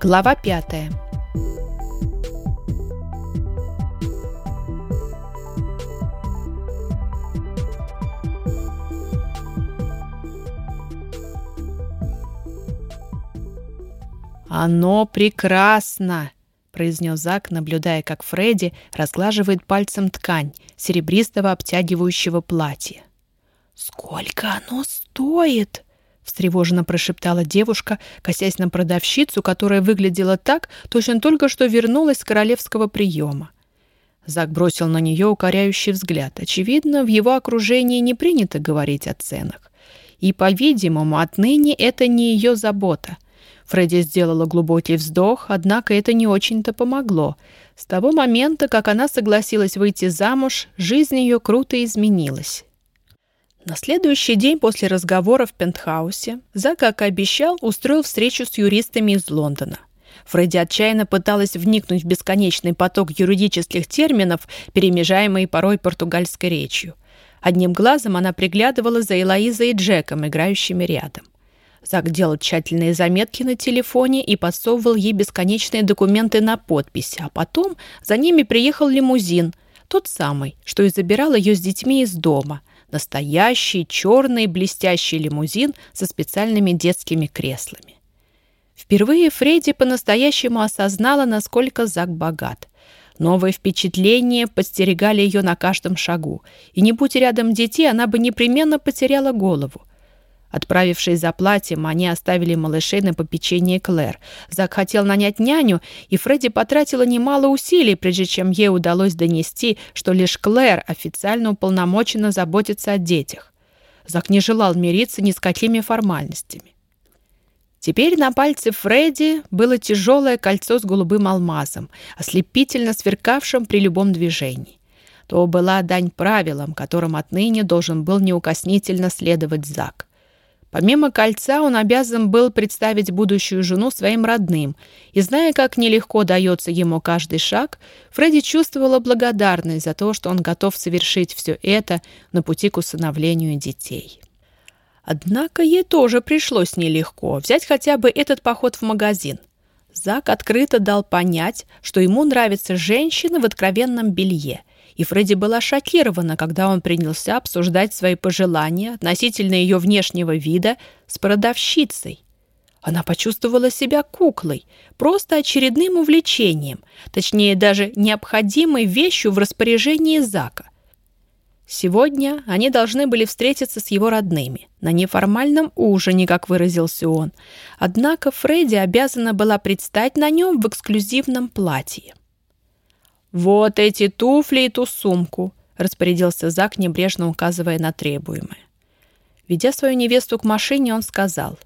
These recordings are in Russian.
Глава пятая. «Оно прекрасно!» — произнес Зак, наблюдая, как Фредди разглаживает пальцем ткань серебристого обтягивающего платья. «Сколько оно стоит?» — встревоженно прошептала девушка, косясь на продавщицу, которая выглядела так, точно только что вернулась с королевского приема. Зак бросил на нее укоряющий взгляд. Очевидно, в его окружении не принято говорить о ценах. И, по-видимому, отныне это не ее забота. Фредди сделала глубокий вздох, однако это не очень-то помогло. С того момента, как она согласилась выйти замуж, жизнь ее круто изменилась. На следующий день после разговора в пентхаусе Зак, как обещал, устроил встречу с юристами из Лондона. Фредди отчаянно пыталась вникнуть в бесконечный поток юридических терминов, перемежаемый порой португальской речью. Одним глазом она приглядывала за Элоизой и Джеком, играющими рядом. Зак делал тщательные заметки на телефоне и подсовывал ей бесконечные документы на подпись, а потом за ними приехал лимузин, тот самый, что и забирал ее с детьми из дома, Настоящий черный блестящий лимузин со специальными детскими креслами. Впервые Фредди по-настоящему осознала, насколько Зак богат. Новые впечатления подстерегали ее на каждом шагу, и не будь рядом детей, она бы непременно потеряла голову. Отправившись за платьем, они оставили малышей на попечение Клэр. Зак хотел нанять няню, и Фредди потратила немало усилий, прежде чем ей удалось донести, что лишь Клэр официально уполномочена заботиться о детях. Зак не желал мириться ни с какими формальностями. Теперь на пальце Фредди было тяжелое кольцо с голубым алмазом, ослепительно сверкавшим при любом движении. То была дань правилам, которым отныне должен был неукоснительно следовать Зак. Помимо кольца, он обязан был представить будущую жену своим родным, и, зная, как нелегко дается ему каждый шаг, Фредди чувствовала благодарность за то, что он готов совершить все это на пути к усыновлению детей. Однако ей тоже пришлось нелегко взять хотя бы этот поход в магазин. Зак открыто дал понять, что ему нравятся женщины в откровенном белье, и Фредди была шокирована, когда он принялся обсуждать свои пожелания относительно ее внешнего вида с продавщицей. Она почувствовала себя куклой, просто очередным увлечением, точнее даже необходимой вещью в распоряжении Зака. Сегодня они должны были встретиться с его родными, на неформальном ужине, как выразился он. Однако Фредди обязана была предстать на нем в эксклюзивном платье. «Вот эти туфли и ту сумку», — распорядился Зак, небрежно указывая на требуемое. Ведя свою невесту к машине, он сказал,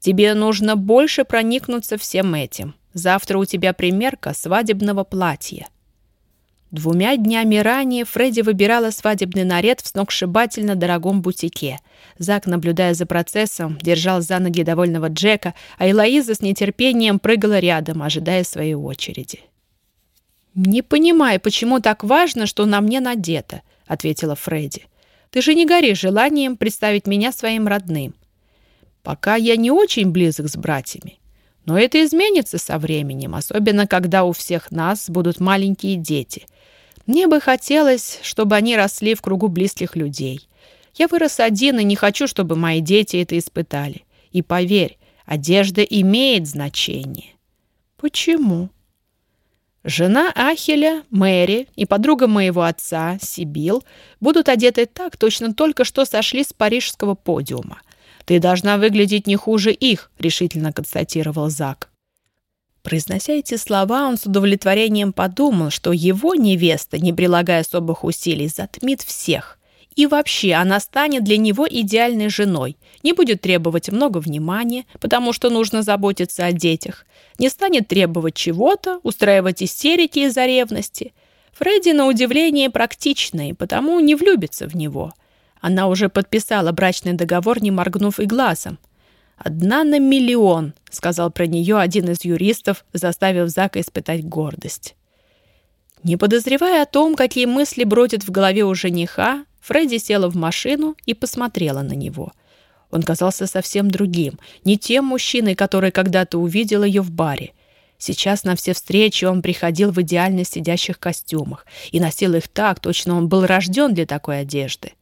«Тебе нужно больше проникнуться всем этим. Завтра у тебя примерка свадебного платья». Двумя днями ранее Фредди выбирала свадебный наряд в сногсшибательно дорогом бутике. Зак, наблюдая за процессом, держал за ноги довольного Джека, а Элоиза с нетерпением прыгала рядом, ожидая своей очереди. «Не понимаю, почему так важно, что на мне надето», — ответила Фредди. «Ты же не горишь желанием представить меня своим родным. Пока я не очень близок с братьями. Но это изменится со временем, особенно когда у всех нас будут маленькие дети. Мне бы хотелось, чтобы они росли в кругу близких людей. Я вырос один и не хочу, чтобы мои дети это испытали. И поверь, одежда имеет значение». «Почему?» Жена Ахеля, Мэри и подруга моего отца, Сибил, будут одеты так, точно только что сошли с парижского подиума. «Ты должна выглядеть не хуже их», — решительно констатировал Зак. Произнося эти слова, он с удовлетворением подумал, что его невеста, не прилагая особых усилий, затмит всех. И вообще, она станет для него идеальной женой, не будет требовать много внимания, потому что нужно заботиться о детях, не станет требовать чего-то, устраивать истерики из-за ревности. Фредди, на удивление, практичный, потому не влюбится в него. Она уже подписала брачный договор, не моргнув и глазом. «Одна на миллион», — сказал про нее один из юристов, заставив Зака испытать гордость. Не подозревая о том, какие мысли бродят в голове у жениха, Фредди села в машину и посмотрела на него. Он казался совсем другим, не тем мужчиной, который когда-то увидел ее в баре. Сейчас на все встречи он приходил в идеально сидящих костюмах и носил их так, точно он был рожден для такой одежды.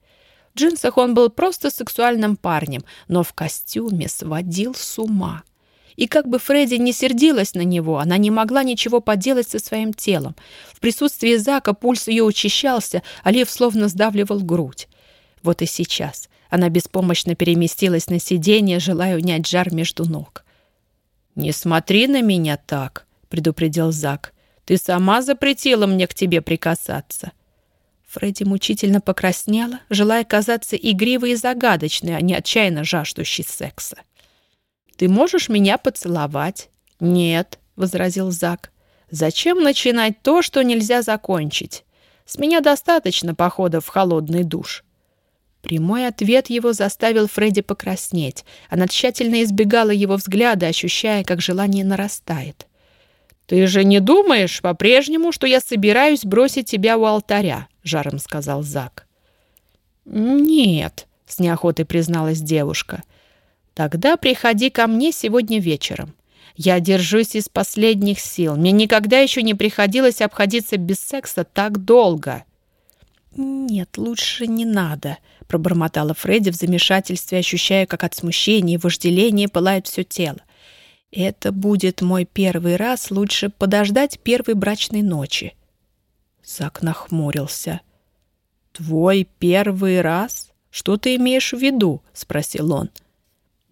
В джинсах он был просто сексуальным парнем, но в костюме сводил с ума. И как бы Фредди не сердилась на него, она не могла ничего поделать со своим телом. В присутствии Зака пульс ее учащался, а Лев словно сдавливал грудь. Вот и сейчас она беспомощно переместилась на сиденье, желая унять жар между ног. «Не смотри на меня так», — предупредил Зак. «Ты сама запретила мне к тебе прикасаться». Фредди мучительно покраснела, желая казаться игривой и загадочной, а не отчаянно жаждущей секса. «Ты можешь меня поцеловать?» «Нет», — возразил Зак. «Зачем начинать то, что нельзя закончить? С меня достаточно похода в холодный душ». Прямой ответ его заставил Фредди покраснеть. Она тщательно избегала его взгляда, ощущая, как желание нарастает. «Ты же не думаешь по-прежнему, что я собираюсь бросить тебя у алтаря?» — жаром сказал Зак. «Нет», — с неохотой призналась девушка. Тогда приходи ко мне сегодня вечером. Я держусь из последних сил. Мне никогда еще не приходилось обходиться без секса так долго. Нет, лучше не надо, пробормотала Фредди в замешательстве, ощущая, как от смущения и вожделения пылает все тело. Это будет мой первый раз, лучше подождать первой брачной ночи. Зак нахмурился. «Твой первый раз? Что ты имеешь в виду?» — спросил он. —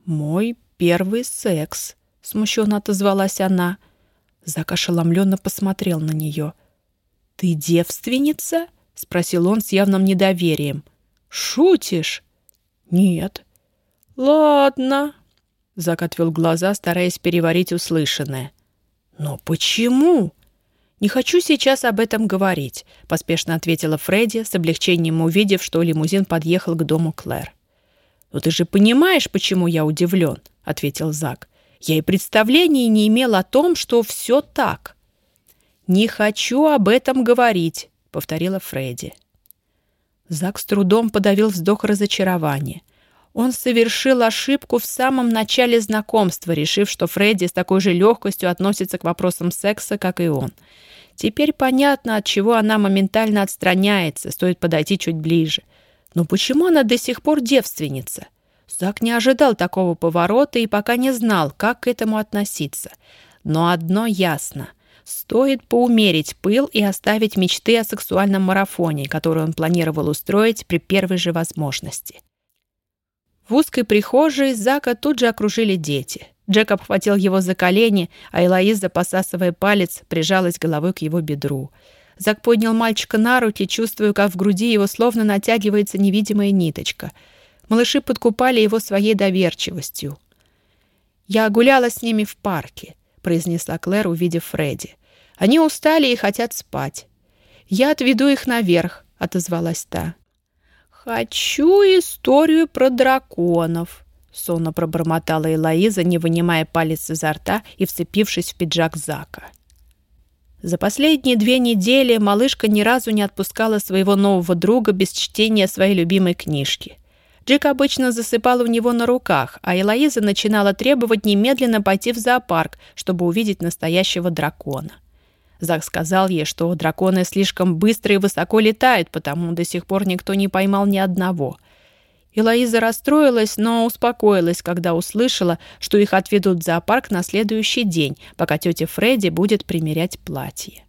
«Мой первый секс», — смущенно отозвалась она. Зак ошеломленно посмотрел на нее. «Ты девственница?» — спросил он с явным недоверием. «Шутишь?» «Нет». «Ладно», — Зак отвел глаза, стараясь переварить услышанное. «Но почему?» «Не хочу сейчас об этом говорить», — поспешно ответила Фредди, с облегчением увидев, что лимузин подъехал к дому Клэр. «Но ты же понимаешь, почему я удивлен?» — ответил Зак. «Я и представления не имел о том, что все так». «Не хочу об этом говорить», — повторила Фредди. Зак с трудом подавил вздох разочарования. Он совершил ошибку в самом начале знакомства, решив, что Фредди с такой же легкостью относится к вопросам секса, как и он. Теперь понятно, от чего она моментально отстраняется, стоит подойти чуть ближе — но почему она до сих пор девственница? Зак не ожидал такого поворота и пока не знал, как к этому относиться. Но одно ясно. Стоит поумерить пыл и оставить мечты о сексуальном марафоне, который он планировал устроить при первой же возможности. В узкой прихожей Зака тут же окружили дети. Джек обхватил его за колени, а Элоиза, посасывая палец, прижалась головой к его бедру. Зак поднял мальчика на руки, чувствуя, как в груди его словно натягивается невидимая ниточка. Малыши подкупали его своей доверчивостью. «Я гуляла с ними в парке», — произнесла Клэр, увидев Фредди. «Они устали и хотят спать». «Я отведу их наверх», — отозвалась та. «Хочу историю про драконов», — сонно пробормотала Элоиза, не вынимая палец изо рта и вцепившись в пиджак Зака. За последние две недели малышка ни разу не отпускала своего нового друга без чтения своей любимой книжки. Джек обычно засыпал у него на руках, а Элоиза начинала требовать немедленно пойти в зоопарк, чтобы увидеть настоящего дракона. Зак сказал ей, что драконы слишком быстро и высоко летают, потому до сих пор никто не поймал ни одного. Элоиза расстроилась, но успокоилась, когда услышала, что их отведут в зоопарк на следующий день, пока тетя Фредди будет примерять платье.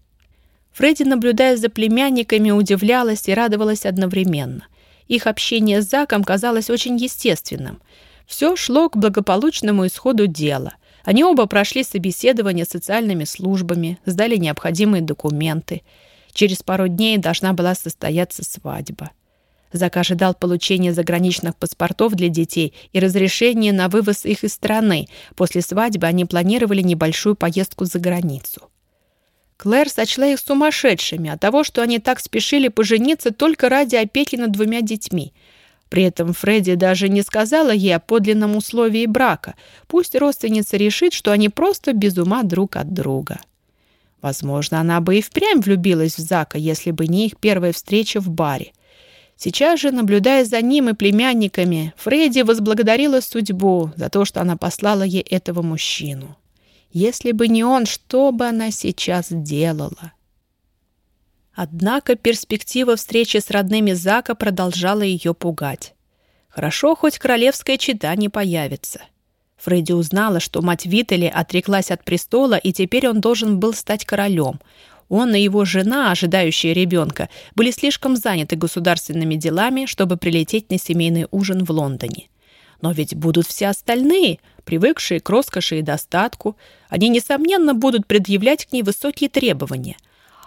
Фредди, наблюдая за племянниками, удивлялась и радовалась одновременно. Их общение с Заком казалось очень естественным. Все шло к благополучному исходу дела. Они оба прошли собеседование с социальными службами, сдали необходимые документы. Через пару дней должна была состояться свадьба. Зак ожидал получения заграничных паспортов для детей и разрешения на вывоз их из страны. После свадьбы они планировали небольшую поездку за границу. Клэр сочла их сумасшедшими от того, что они так спешили пожениться только ради опеки над двумя детьми. При этом Фредди даже не сказала ей о подлинном условии брака. Пусть родственница решит, что они просто без ума друг от друга. Возможно, она бы и впрямь влюбилась в Зака, если бы не их первая встреча в баре. Сейчас же, наблюдая за ним и племянниками, Фредди возблагодарила судьбу за то, что она послала ей этого мужчину. Если бы не он, что бы она сейчас делала? Однако перспектива встречи с родными Зака продолжала ее пугать. Хорошо, хоть королевская чита не появится. Фредди узнала, что мать Витали отреклась от престола, и теперь он должен был стать королем. Он и его жена, ожидающая ребенка, были слишком заняты государственными делами, чтобы прилететь на семейный ужин в Лондоне. Но ведь будут все остальные, привыкшие к роскоши и достатку. Они, несомненно, будут предъявлять к ней высокие требования.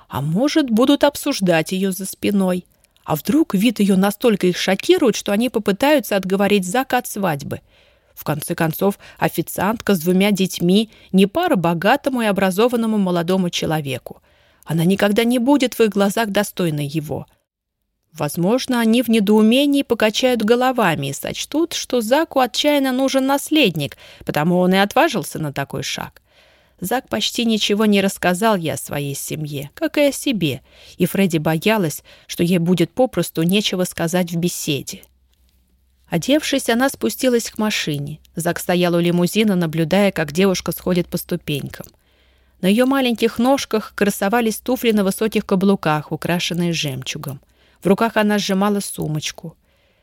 А может, будут обсуждать ее за спиной. А вдруг вид ее настолько их шокирует, что они попытаются отговорить Зака от свадьбы. В конце концов, официантка с двумя детьми не пара богатому и образованному молодому человеку. Она никогда не будет в их глазах достойной его. Возможно, они в недоумении покачают головами и сочтут, что Заку отчаянно нужен наследник, потому он и отважился на такой шаг. Зак почти ничего не рассказал ей о своей семье, как и о себе, и Фредди боялась, что ей будет попросту нечего сказать в беседе. Одевшись, она спустилась к машине. Зак стоял у лимузина, наблюдая, как девушка сходит по ступенькам. На ее маленьких ножках красовались туфли на высоких каблуках, украшенные жемчугом. В руках она сжимала сумочку.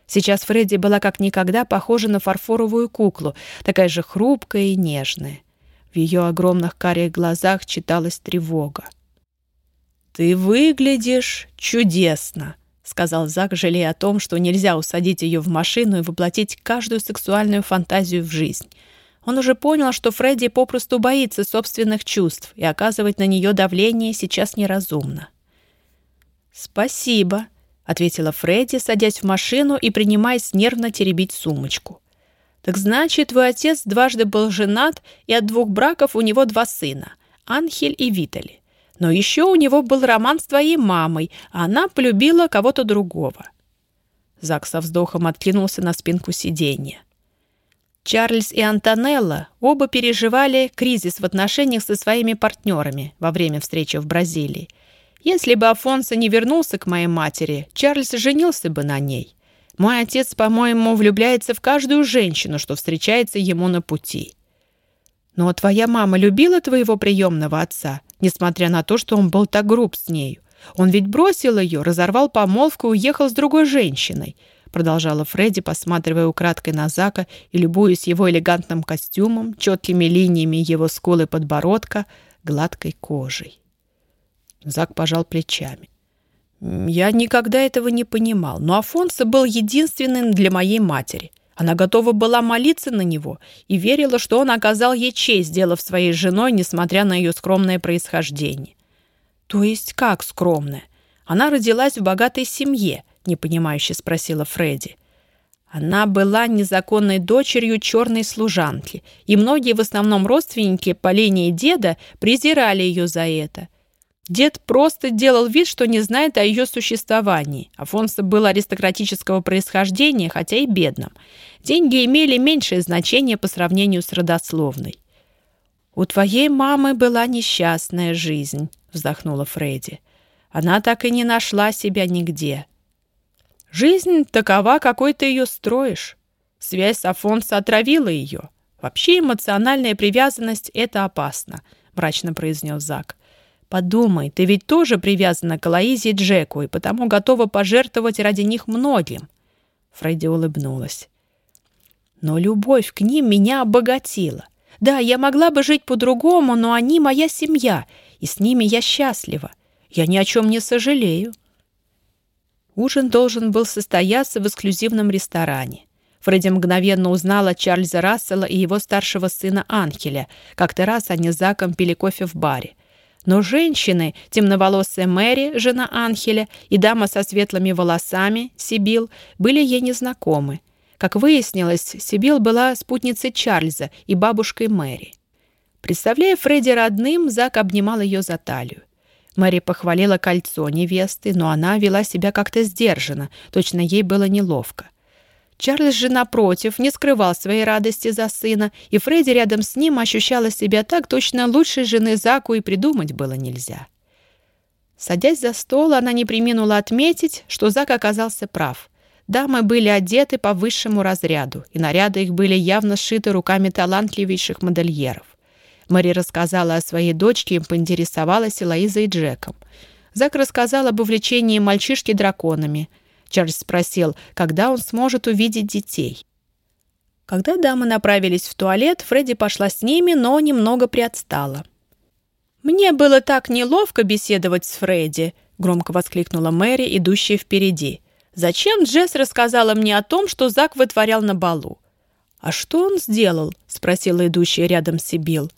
Сейчас Фредди была как никогда похожа на фарфоровую куклу, такая же хрупкая и нежная. В ее огромных карих глазах читалась тревога. «Ты выглядишь чудесно», — сказал Зак, жалея о том, что нельзя усадить ее в машину и воплотить каждую сексуальную фантазию в жизнь — он уже понял, что Фредди попросту боится собственных чувств, и оказывать на нее давление сейчас неразумно. «Спасибо», — ответила Фредди, садясь в машину и принимаясь нервно теребить сумочку. «Так значит, твой отец дважды был женат, и от двух браков у него два сына — Анхель и Витали. Но еще у него был роман с твоей мамой, а она полюбила кого-то другого». Зак со вздохом откинулся на спинку сиденья. Чарльз и Антонелла оба переживали кризис в отношениях со своими партнерами во время встречи в Бразилии. Если бы Афонсо не вернулся к моей матери, Чарльз женился бы на ней. Мой отец, по-моему, влюбляется в каждую женщину, что встречается ему на пути. Но твоя мама любила твоего приемного отца, несмотря на то, что он был так груб с нею. Он ведь бросил ее, разорвал помолвку и уехал с другой женщиной продолжала Фредди, посматривая украдкой на Зака и любуясь его элегантным костюмом, четкими линиями его скулы подбородка, гладкой кожей. Зак пожал плечами. «Я никогда этого не понимал, но Афонсо был единственным для моей матери. Она готова была молиться на него и верила, что он оказал ей честь, сделав своей женой, несмотря на ее скромное происхождение. То есть как скромное? Она родилась в богатой семье, непонимающе спросила Фредди. Она была незаконной дочерью черной служанки, и многие, в основном родственники по линии деда, презирали ее за это. Дед просто делал вид, что не знает о ее существовании. Афонсо был аристократического происхождения, хотя и бедным. Деньги имели меньшее значение по сравнению с родословной. «У твоей мамы была несчастная жизнь», — вздохнула Фредди. «Она так и не нашла себя нигде. Жизнь такова, какой ты ее строишь. Связь с Афонсо отравила ее. Вообще эмоциональная привязанность — это опасно, мрачно произнес Зак. Подумай, ты ведь тоже привязана к Лоизе и Джеку и потому готова пожертвовать ради них многим. Фредди улыбнулась. Но любовь к ним меня обогатила. Да, я могла бы жить по-другому, но они моя семья, и с ними я счастлива. Я ни о чем не сожалею. Ужин должен был состояться в эксклюзивном ресторане. Фредди мгновенно узнала Чарльза Рассела и его старшего сына Анхеля. Как-то раз они с Заком пили кофе в баре. Но женщины, темноволосая Мэри, жена Анхеля, и дама со светлыми волосами, Сибил, были ей незнакомы. Как выяснилось, Сибил была спутницей Чарльза и бабушкой Мэри. Представляя Фредди родным, Зак обнимал ее за талию. Мэри похвалила кольцо невесты, но она вела себя как-то сдержанно, точно ей было неловко. Чарльз же, напротив, не скрывал своей радости за сына, и Фредди рядом с ним ощущала себя так точно лучшей жены Заку и придумать было нельзя. Садясь за стол, она не приминула отметить, что Зак оказался прав. Дамы были одеты по высшему разряду, и наряды их были явно сшиты руками талантливейших модельеров. Мэри рассказала о своей дочке и поинтересовалась Элоизой и Джеком. Зак рассказал об увлечении мальчишки драконами. Чарльз спросил, когда он сможет увидеть детей. Когда дамы направились в туалет, Фредди пошла с ними, но немного приотстала. «Мне было так неловко беседовать с Фредди», — громко воскликнула Мэри, идущая впереди. «Зачем Джесс рассказала мне о том, что Зак вытворял на балу?» «А что он сделал?» — спросила идущая рядом Сибил.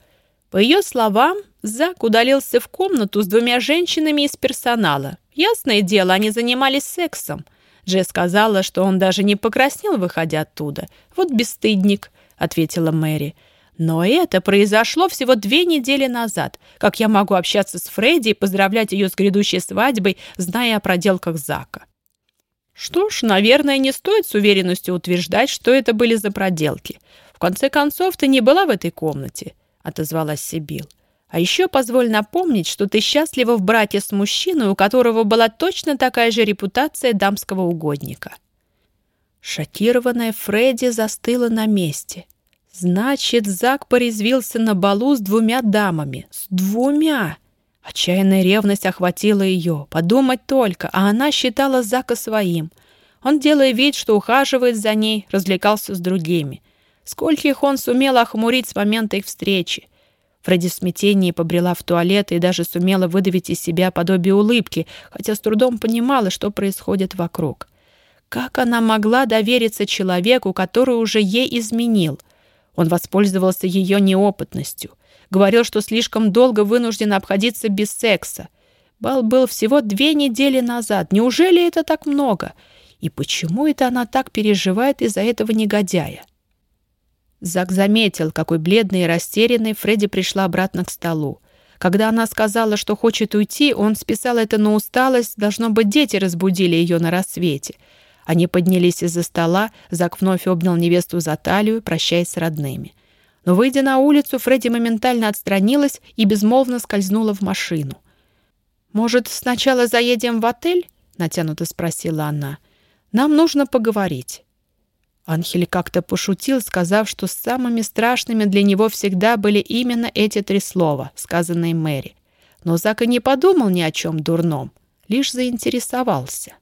По ее словам, Зак удалился в комнату с двумя женщинами из персонала. Ясное дело, они занимались сексом. Джесс сказала, что он даже не покраснел, выходя оттуда. «Вот бесстыдник», — ответила Мэри. Но это произошло всего две недели назад. Как я могу общаться с Фредди и поздравлять ее с грядущей свадьбой, зная о проделках Зака? Что ж, наверное, не стоит с уверенностью утверждать, что это были за проделки. В конце концов, ты не была в этой комнате, — отозвалась Сибил. А еще позволь напомнить, что ты счастлива в браке с мужчиной, у которого была точно такая же репутация дамского угодника. Шокированная Фредди застыла на месте — Значит, Зак порезвился на балу с двумя дамами. С двумя! Отчаянная ревность охватила ее. Подумать только, а она считала Зака своим. Он, делая вид, что ухаживает за ней, развлекался с другими. Скольких он сумел охмурить с момента их встречи. Фредди в смятении побрела в туалет и даже сумела выдавить из себя подобие улыбки, хотя с трудом понимала, что происходит вокруг. Как она могла довериться человеку, который уже ей изменил — он воспользовался ее неопытностью. Говорил, что слишком долго вынужден обходиться без секса. Бал был всего две недели назад. Неужели это так много? И почему это она так переживает из-за этого негодяя? Зак заметил, какой бледной и растерянной Фредди пришла обратно к столу. Когда она сказала, что хочет уйти, он списал это на усталость, должно быть, дети разбудили ее на рассвете — они поднялись из-за стола, Зак вновь обнял невесту за талию, прощаясь с родными. Но, выйдя на улицу, Фредди моментально отстранилась и безмолвно скользнула в машину. «Может, сначала заедем в отель?» — натянуто спросила она. «Нам нужно поговорить». Анхель как-то пошутил, сказав, что самыми страшными для него всегда были именно эти три слова, сказанные Мэри. Но Зак и не подумал ни о чем дурном, лишь заинтересовался.